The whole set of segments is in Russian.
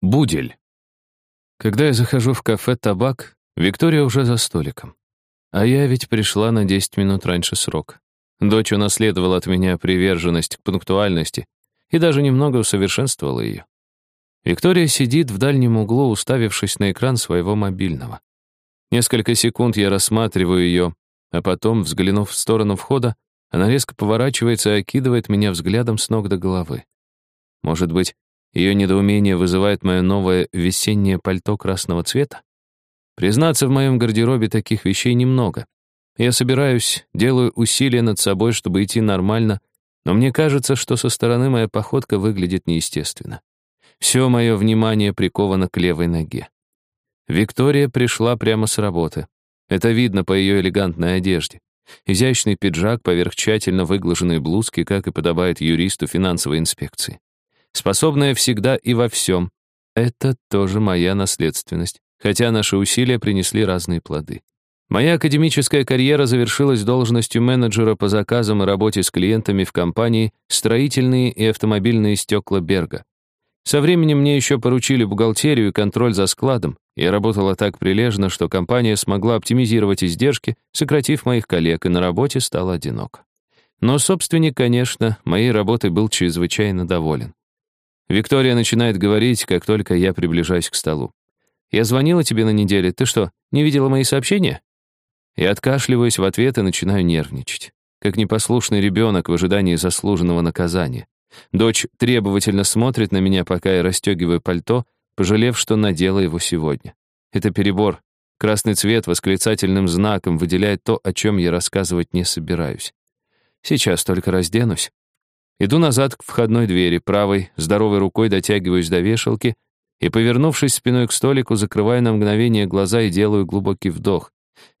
Будель. Когда я захожу в кафе «Табак», Виктория уже за столиком. А я ведь пришла на 10 минут раньше срока. Дочь унаследовала от меня приверженность к пунктуальности и даже немного усовершенствовала ее. Виктория сидит в дальнем углу, уставившись на экран своего мобильного. Несколько секунд я рассматриваю ее, а потом, взглянув в сторону входа, она резко поворачивается и окидывает меня взглядом с ног до головы. Может быть, ее недоумение вызывает мое новое весеннее пальто красного цвета? Признаться, в моем гардеробе таких вещей немного. Я собираюсь, делаю усилия над собой, чтобы идти нормально, но мне кажется, что со стороны моя походка выглядит неестественно. Все мое внимание приковано к левой ноге. Виктория пришла прямо с работы. Это видно по ее элегантной одежде. Изящный пиджак поверх тщательно выглаженной блузки, как и подобает юристу финансовой инспекции. Способная всегда и во всем. Это тоже моя наследственность, хотя наши усилия принесли разные плоды. Моя академическая карьера завершилась должностью менеджера по заказам и работе с клиентами в компании «Строительные и автомобильные стекла Берга». Со временем мне еще поручили бухгалтерию и контроль за складом. Я работала так прилежно, что компания смогла оптимизировать издержки, сократив моих коллег, и на работе стал одинок. Но собственник, конечно, моей работой был чрезвычайно доволен. Виктория начинает говорить, как только я приближаюсь к столу. «Я звонила тебе на неделе. Ты что, не видела мои сообщения?» Я откашливаюсь в ответ и начинаю нервничать. Как непослушный ребенок в ожидании заслуженного наказания. Дочь требовательно смотрит на меня, пока я расстегиваю пальто, пожалев, что надела его сегодня. Это перебор. Красный цвет восклицательным знаком выделяет то, о чем я рассказывать не собираюсь. Сейчас только разденусь. Иду назад к входной двери, правой, здоровой рукой дотягиваюсь до вешалки и, повернувшись спиной к столику, закрываю на мгновение глаза и делаю глубокий вдох.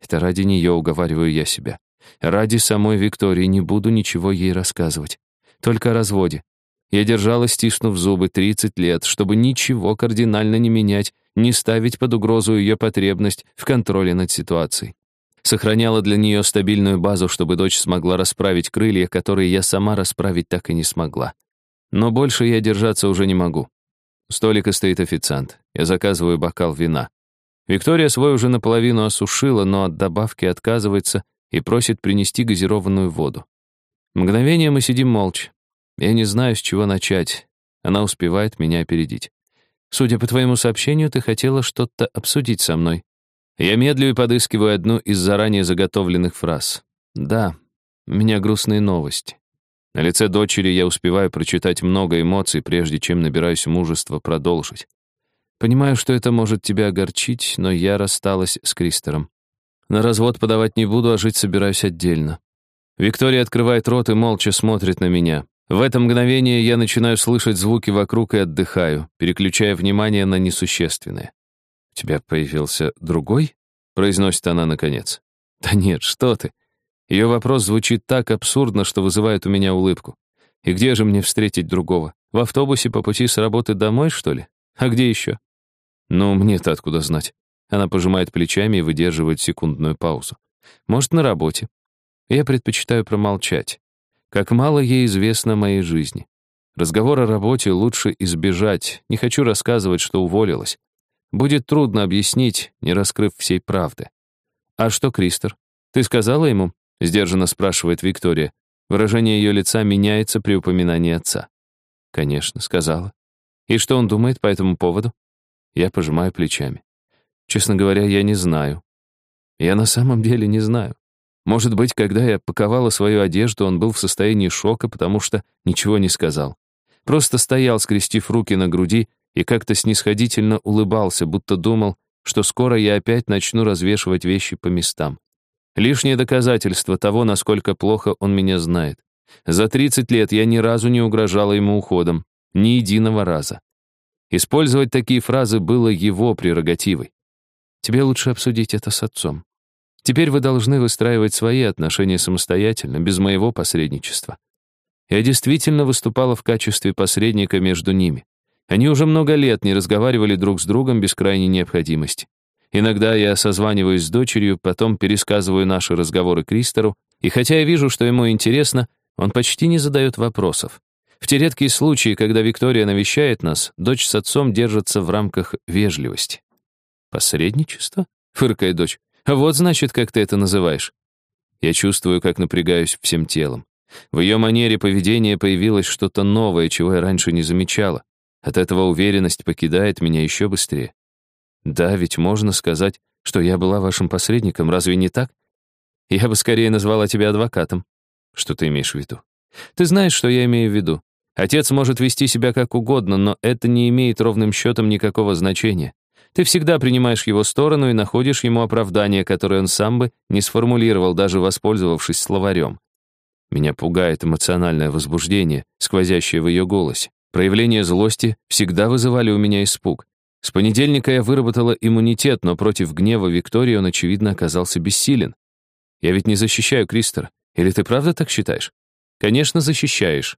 Это ради нее уговариваю я себя. Ради самой Виктории не буду ничего ей рассказывать. Только о разводе. Я держалась, стиснув зубы, 30 лет, чтобы ничего кардинально не менять, не ставить под угрозу ее потребность в контроле над ситуацией сохраняла для нее стабильную базу, чтобы дочь смогла расправить крылья, которые я сама расправить так и не смогла. Но больше я держаться уже не могу. У столика стоит официант. Я заказываю бокал вина. Виктория свой уже наполовину осушила, но от добавки отказывается и просит принести газированную воду. Мгновение мы сидим молча. Я не знаю, с чего начать. Она успевает меня опередить. Судя по твоему сообщению, ты хотела что-то обсудить со мной. Я медлю и подыскиваю одну из заранее заготовленных фраз. Да, у меня грустные новости. На лице дочери я успеваю прочитать много эмоций, прежде чем набираюсь мужества продолжить. Понимаю, что это может тебя огорчить, но я рассталась с Кристером. На развод подавать не буду, а жить собираюсь отдельно. Виктория открывает рот и молча смотрит на меня. В это мгновение я начинаю слышать звуки вокруг и отдыхаю, переключая внимание на несущественное тебя появился другой?» — произносит она наконец. «Да нет, что ты!» Ее вопрос звучит так абсурдно, что вызывает у меня улыбку. «И где же мне встретить другого? В автобусе по пути с работы домой, что ли? А где еще?» «Ну, мне-то откуда знать?» Она пожимает плечами и выдерживает секундную паузу. «Может, на работе?» Я предпочитаю промолчать. Как мало ей известно моей жизни. Разговор о работе лучше избежать. Не хочу рассказывать, что уволилась. Будет трудно объяснить, не раскрыв всей правды. «А что, Кристер? Ты сказала ему?» — сдержанно спрашивает Виктория. Выражение ее лица меняется при упоминании отца. «Конечно, сказала. И что он думает по этому поводу?» Я пожимаю плечами. Честно говоря, я не знаю. Я на самом деле не знаю. Может быть, когда я паковала свою одежду, он был в состоянии шока, потому что ничего не сказал. Просто стоял, скрестив руки на груди и как-то снисходительно улыбался, будто думал, что скоро я опять начну развешивать вещи по местам. Лишнее доказательство того, насколько плохо он меня знает. За 30 лет я ни разу не угрожала ему уходом, ни единого раза. Использовать такие фразы было его прерогативой. Тебе лучше обсудить это с отцом. Теперь вы должны выстраивать свои отношения самостоятельно, без моего посредничества. Я действительно выступала в качестве посредника между ними. Они уже много лет не разговаривали друг с другом без крайней необходимости. Иногда я созваниваюсь с дочерью, потом пересказываю наши разговоры Кристору, и хотя я вижу, что ему интересно, он почти не задает вопросов. В те редкие случаи, когда Виктория навещает нас, дочь с отцом держатся в рамках вежливости. «Посредничество?» — фыркает дочь. «Вот, значит, как ты это называешь». Я чувствую, как напрягаюсь всем телом. В ее манере поведения появилось что-то новое, чего я раньше не замечала. От этого уверенность покидает меня еще быстрее. Да, ведь можно сказать, что я была вашим посредником, разве не так? Я бы скорее назвала тебя адвокатом. Что ты имеешь в виду? Ты знаешь, что я имею в виду. Отец может вести себя как угодно, но это не имеет ровным счетом никакого значения. Ты всегда принимаешь его сторону и находишь ему оправдание, которое он сам бы не сформулировал, даже воспользовавшись словарем. Меня пугает эмоциональное возбуждение, сквозящее в ее голосе. Проявления злости всегда вызывали у меня испуг. С понедельника я выработала иммунитет, но против гнева Виктории он, очевидно, оказался бессилен. Я ведь не защищаю Кристера. Или ты правда так считаешь? Конечно, защищаешь.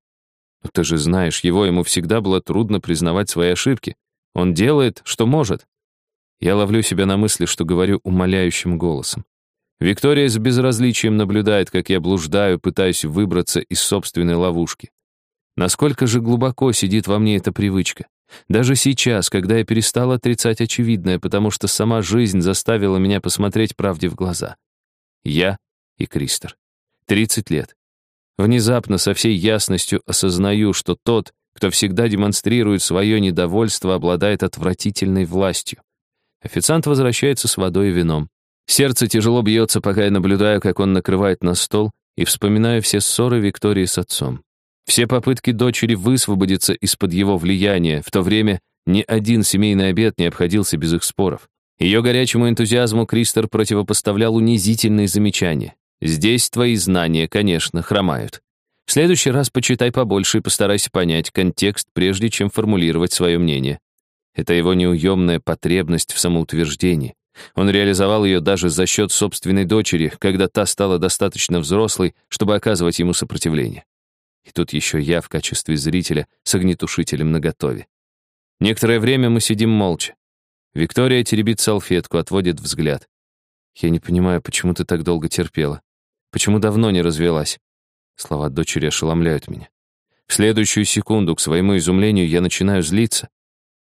Но ты же знаешь, его ему всегда было трудно признавать свои ошибки. Он делает, что может. Я ловлю себя на мысли, что говорю умоляющим голосом. Виктория с безразличием наблюдает, как я блуждаю, пытаюсь выбраться из собственной ловушки. Насколько же глубоко сидит во мне эта привычка. Даже сейчас, когда я перестал отрицать очевидное, потому что сама жизнь заставила меня посмотреть правде в глаза. Я и Кристер. 30 лет. Внезапно со всей ясностью осознаю, что тот, кто всегда демонстрирует свое недовольство, обладает отвратительной властью. Официант возвращается с водой и вином. Сердце тяжело бьется, пока я наблюдаю, как он накрывает на стол, и вспоминаю все ссоры Виктории с отцом. Все попытки дочери высвободиться из-под его влияния, в то время ни один семейный обед не обходился без их споров. Ее горячему энтузиазму Кристер противопоставлял унизительные замечания. «Здесь твои знания, конечно, хромают. В следующий раз почитай побольше и постарайся понять контекст, прежде чем формулировать свое мнение. Это его неуемная потребность в самоутверждении. Он реализовал ее даже за счет собственной дочери, когда та стала достаточно взрослой, чтобы оказывать ему сопротивление. И тут еще я в качестве зрителя с огнетушителем наготове. Некоторое время мы сидим молча. Виктория теребит салфетку, отводит взгляд. Я не понимаю, почему ты так долго терпела. Почему давно не развелась? Слова дочери ошеломляют меня. В следующую секунду, к своему изумлению, я начинаю злиться.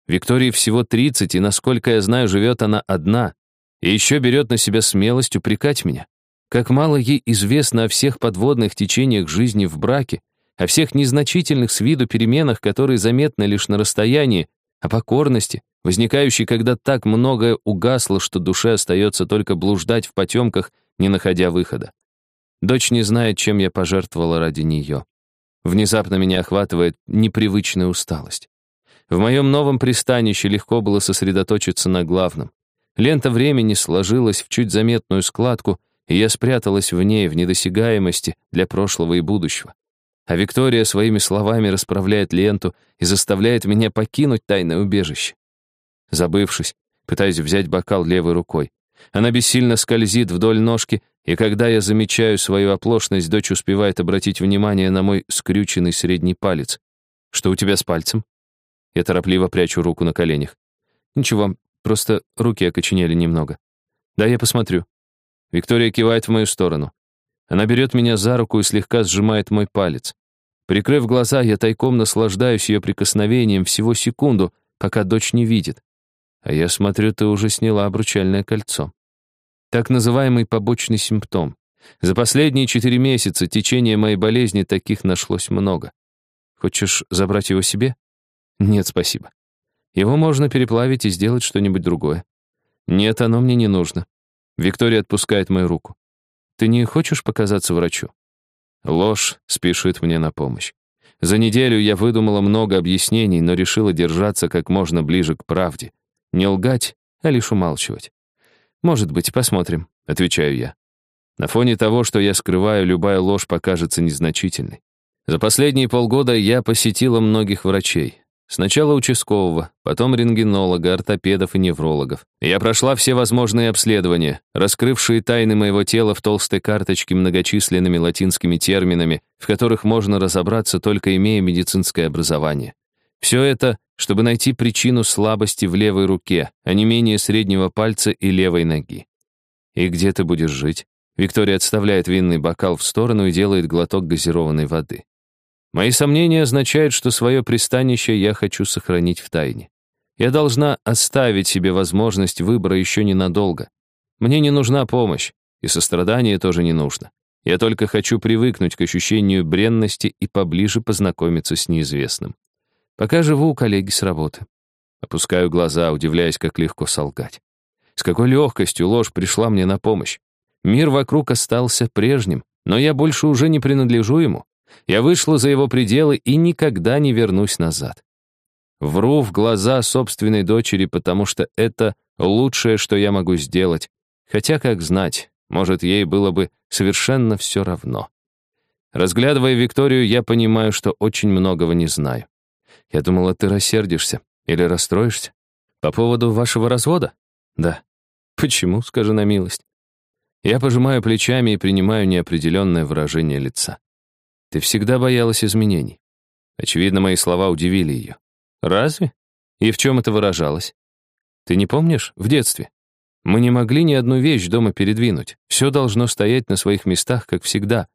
Виктории всего 30, и, насколько я знаю, живет она одна. И еще берет на себя смелость упрекать меня. Как мало ей известно о всех подводных течениях жизни в браке, о всех незначительных с виду переменах, которые заметны лишь на расстоянии, о покорности, возникающей, когда так многое угасло, что душе остается только блуждать в потемках, не находя выхода. Дочь не знает, чем я пожертвовала ради нее. Внезапно меня охватывает непривычная усталость. В моем новом пристанище легко было сосредоточиться на главном. Лента времени сложилась в чуть заметную складку, и я спряталась в ней в недосягаемости для прошлого и будущего. А Виктория своими словами расправляет ленту и заставляет меня покинуть тайное убежище. Забывшись, пытаюсь взять бокал левой рукой. Она бессильно скользит вдоль ножки, и когда я замечаю свою оплошность, дочь успевает обратить внимание на мой скрюченный средний палец. «Что у тебя с пальцем?» Я торопливо прячу руку на коленях. «Ничего, просто руки окоченели немного». «Да, я посмотрю». Виктория кивает в мою сторону. Она берет меня за руку и слегка сжимает мой палец. Прикрыв глаза, я тайком наслаждаюсь ее прикосновением всего секунду, пока дочь не видит. А я смотрю, ты уже сняла обручальное кольцо. Так называемый побочный симптом. За последние четыре месяца течение моей болезни таких нашлось много. Хочешь забрать его себе? Нет, спасибо. Его можно переплавить и сделать что-нибудь другое. Нет, оно мне не нужно. Виктория отпускает мою руку. Ты не хочешь показаться врачу? Ложь спешит мне на помощь. За неделю я выдумала много объяснений, но решила держаться как можно ближе к правде. Не лгать, а лишь умалчивать. «Может быть, посмотрим», — отвечаю я. На фоне того, что я скрываю, любая ложь покажется незначительной. За последние полгода я посетила многих врачей. Сначала участкового, потом рентгенолога, ортопедов и неврологов. Я прошла все возможные обследования, раскрывшие тайны моего тела в толстой карточке многочисленными латинскими терминами, в которых можно разобраться, только имея медицинское образование. Все это, чтобы найти причину слабости в левой руке, а не менее среднего пальца и левой ноги. «И где ты будешь жить?» Виктория отставляет винный бокал в сторону и делает глоток газированной воды. Мои сомнения означают, что свое пристанище я хочу сохранить в тайне. Я должна оставить себе возможность выбора еще ненадолго. Мне не нужна помощь, и сострадание тоже не нужно. Я только хочу привыкнуть к ощущению бренности и поближе познакомиться с неизвестным. Пока живу у коллеги с работы. Опускаю глаза, удивляясь, как легко солгать. С какой легкостью ложь пришла мне на помощь. Мир вокруг остался прежним, но я больше уже не принадлежу ему. Я вышла за его пределы и никогда не вернусь назад. Вру в глаза собственной дочери, потому что это лучшее, что я могу сделать. Хотя, как знать, может, ей было бы совершенно все равно. Разглядывая Викторию, я понимаю, что очень многого не знаю. Я думала, ты рассердишься или расстроишься. По поводу вашего развода? Да. Почему, скажи на милость? Я пожимаю плечами и принимаю неопределенное выражение лица. Ты всегда боялась изменений. Очевидно, мои слова удивили ее. Разве? И в чем это выражалось? Ты не помнишь? В детстве. Мы не могли ни одну вещь дома передвинуть. Все должно стоять на своих местах, как всегда.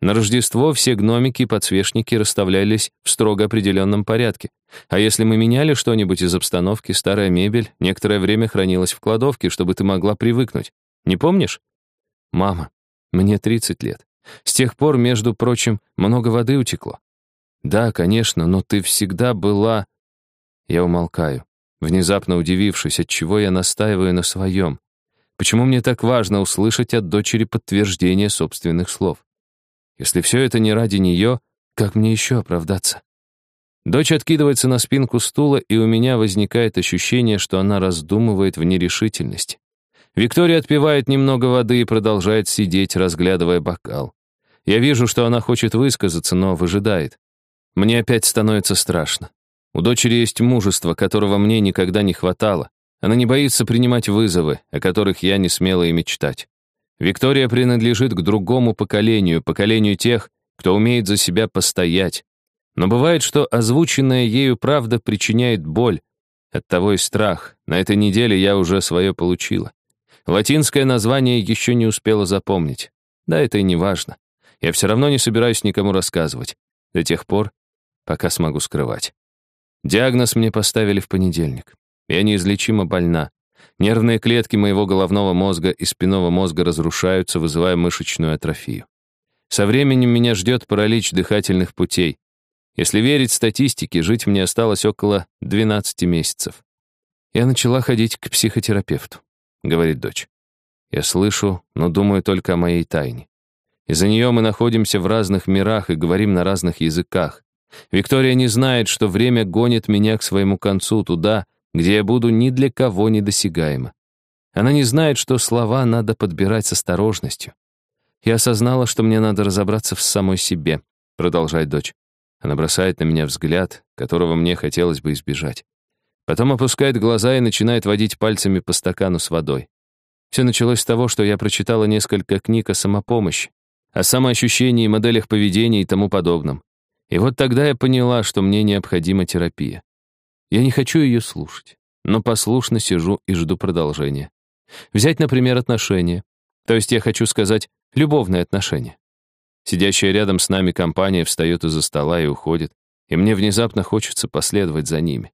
На Рождество все гномики и подсвечники расставлялись в строго определенном порядке. А если мы меняли что-нибудь из обстановки, старая мебель некоторое время хранилась в кладовке, чтобы ты могла привыкнуть. Не помнишь? Мама, мне 30 лет. С тех пор, между прочим, много воды утекло. Да, конечно, но ты всегда была... Я умолкаю, внезапно удивившись, от чего я настаиваю на своем. Почему мне так важно услышать от дочери подтверждение собственных слов? Если все это не ради нее, как мне еще оправдаться? Дочь откидывается на спинку стула, и у меня возникает ощущение, что она раздумывает в нерешительности. Виктория отпивает немного воды и продолжает сидеть, разглядывая бокал. Я вижу, что она хочет высказаться, но выжидает. Мне опять становится страшно. У дочери есть мужество, которого мне никогда не хватало. Она не боится принимать вызовы, о которых я не смела и мечтать. Виктория принадлежит к другому поколению, поколению тех, кто умеет за себя постоять. Но бывает, что озвученная ею правда причиняет боль. Оттого и страх. На этой неделе я уже свое получила. Латинское название еще не успела запомнить. Да, это и не важно. Я все равно не собираюсь никому рассказывать. До тех пор, пока смогу скрывать. Диагноз мне поставили в понедельник. Я неизлечимо больна. Нервные клетки моего головного мозга и спинного мозга разрушаются, вызывая мышечную атрофию. Со временем меня ждет паралич дыхательных путей. Если верить статистике, жить мне осталось около 12 месяцев. Я начала ходить к психотерапевту. — говорит дочь. Я слышу, но думаю только о моей тайне. Из-за нее мы находимся в разных мирах и говорим на разных языках. Виктория не знает, что время гонит меня к своему концу, туда, где я буду ни для кого недосягаема. Она не знает, что слова надо подбирать с осторожностью. Я осознала, что мне надо разобраться в самой себе, продолжает дочь. Она бросает на меня взгляд, которого мне хотелось бы избежать. Потом опускает глаза и начинает водить пальцами по стакану с водой. Все началось с того, что я прочитала несколько книг о самопомощи, о самоощущении, моделях поведения и тому подобном. И вот тогда я поняла, что мне необходима терапия. Я не хочу ее слушать, но послушно сижу и жду продолжения. Взять, например, отношения. То есть я хочу сказать, любовные отношения. Сидящая рядом с нами компания встает из-за стола и уходит, и мне внезапно хочется последовать за ними.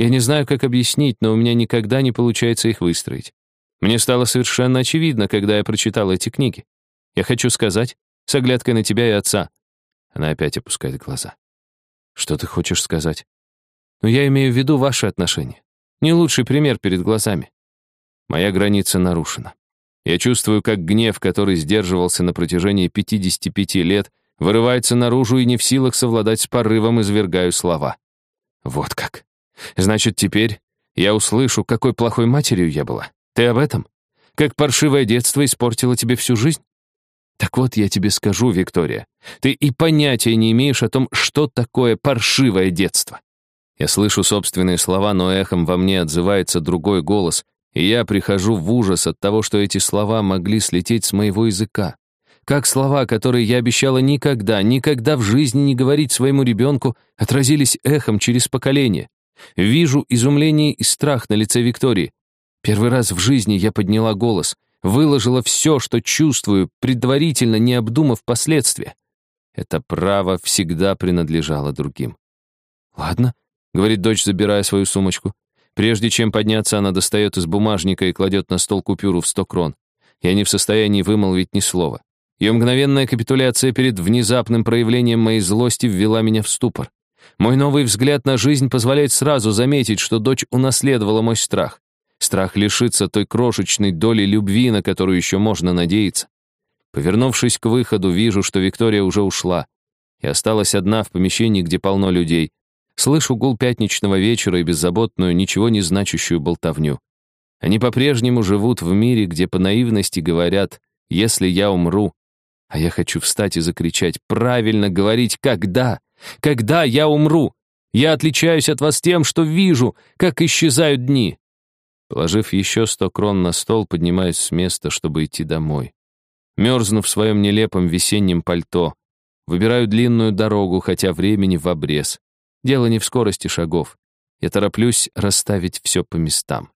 Я не знаю, как объяснить, но у меня никогда не получается их выстроить. Мне стало совершенно очевидно, когда я прочитал эти книги. Я хочу сказать, с оглядкой на тебя и отца. Она опять опускает глаза. Что ты хочешь сказать? Ну, я имею в виду ваши отношения. Не лучший пример перед глазами. Моя граница нарушена. Я чувствую, как гнев, который сдерживался на протяжении 55 лет, вырывается наружу и не в силах совладать с порывом, извергаю слова. Вот как. Значит, теперь я услышу, какой плохой матерью я была. Ты об этом? Как паршивое детство испортило тебе всю жизнь? Так вот, я тебе скажу, Виктория, ты и понятия не имеешь о том, что такое паршивое детство. Я слышу собственные слова, но эхом во мне отзывается другой голос, и я прихожу в ужас от того, что эти слова могли слететь с моего языка. Как слова, которые я обещала никогда, никогда в жизни не говорить своему ребенку, отразились эхом через поколение. Вижу изумление и страх на лице Виктории. Первый раз в жизни я подняла голос, выложила все, что чувствую, предварительно не обдумав последствия. Это право всегда принадлежало другим. «Ладно», — говорит дочь, забирая свою сумочку. Прежде чем подняться, она достает из бумажника и кладет на стол купюру в сто крон. Я не в состоянии вымолвить ни слова. Ее мгновенная капитуляция перед внезапным проявлением моей злости ввела меня в ступор. Мой новый взгляд на жизнь позволяет сразу заметить, что дочь унаследовала мой страх. Страх лишиться той крошечной доли любви, на которую еще можно надеяться. Повернувшись к выходу, вижу, что Виктория уже ушла. И осталась одна в помещении, где полно людей. Слышу гул пятничного вечера и беззаботную, ничего не значащую болтовню. Они по-прежнему живут в мире, где по наивности говорят «если я умру». А я хочу встать и закричать «правильно говорить, когда?» Когда я умру? Я отличаюсь от вас тем, что вижу, как исчезают дни. Положив еще сто крон на стол, поднимаюсь с места, чтобы идти домой. Мерзну в своем нелепом весеннем пальто. Выбираю длинную дорогу, хотя времени в обрез. Дело не в скорости шагов. Я тороплюсь расставить все по местам.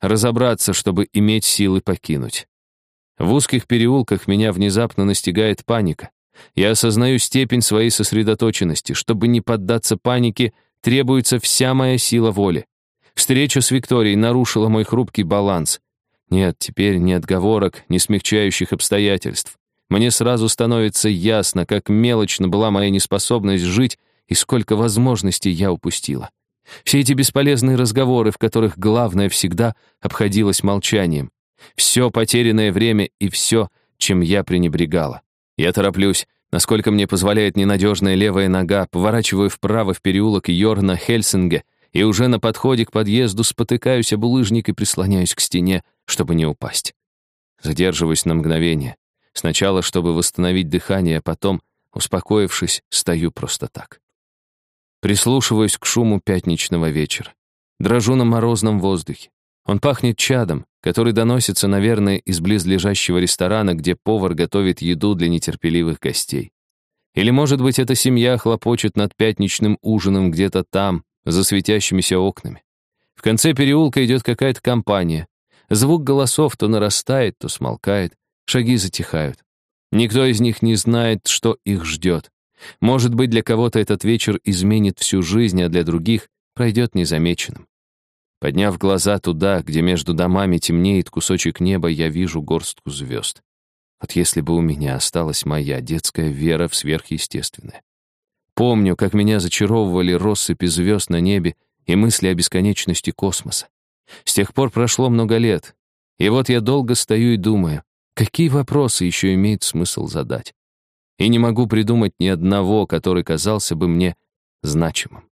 Разобраться, чтобы иметь силы покинуть. В узких переулках меня внезапно настигает паника. Я осознаю степень своей сосредоточенности. Чтобы не поддаться панике, требуется вся моя сила воли. Встреча с Викторией нарушила мой хрупкий баланс. Нет, теперь ни отговорок, ни смягчающих обстоятельств. Мне сразу становится ясно, как мелочно была моя неспособность жить и сколько возможностей я упустила. Все эти бесполезные разговоры, в которых главное всегда обходилось молчанием. Все потерянное время и все, чем я пренебрегала. Я тороплюсь, насколько мне позволяет ненадежная левая нога, поворачиваю вправо в переулок Йорна Хельсинге и уже на подходе к подъезду спотыкаюсь об улыжник и прислоняюсь к стене, чтобы не упасть. Задерживаюсь на мгновение. Сначала, чтобы восстановить дыхание, а потом, успокоившись, стою просто так. Прислушиваюсь к шуму пятничного вечера. Дрожу на морозном воздухе. Он пахнет чадом, который доносится, наверное, из близлежащего ресторана, где повар готовит еду для нетерпеливых гостей. Или, может быть, эта семья хлопочет над пятничным ужином где-то там, за светящимися окнами. В конце переулка идет какая-то компания. Звук голосов то нарастает, то смолкает, шаги затихают. Никто из них не знает, что их ждет. Может быть, для кого-то этот вечер изменит всю жизнь, а для других пройдет незамеченным. Подняв глаза туда, где между домами темнеет кусочек неба, я вижу горстку звезд. Вот если бы у меня осталась моя детская вера в сверхъестественное. Помню, как меня зачаровывали россыпи звезд на небе и мысли о бесконечности космоса. С тех пор прошло много лет, и вот я долго стою и думаю, какие вопросы еще имеет смысл задать. И не могу придумать ни одного, который казался бы мне значимым.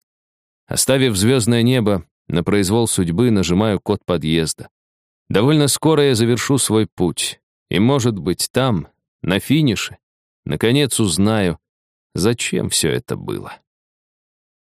Оставив звездное небо, на произвол судьбы нажимаю код подъезда. Довольно скоро я завершу свой путь. И, может быть, там, на финише, наконец узнаю, зачем все это было.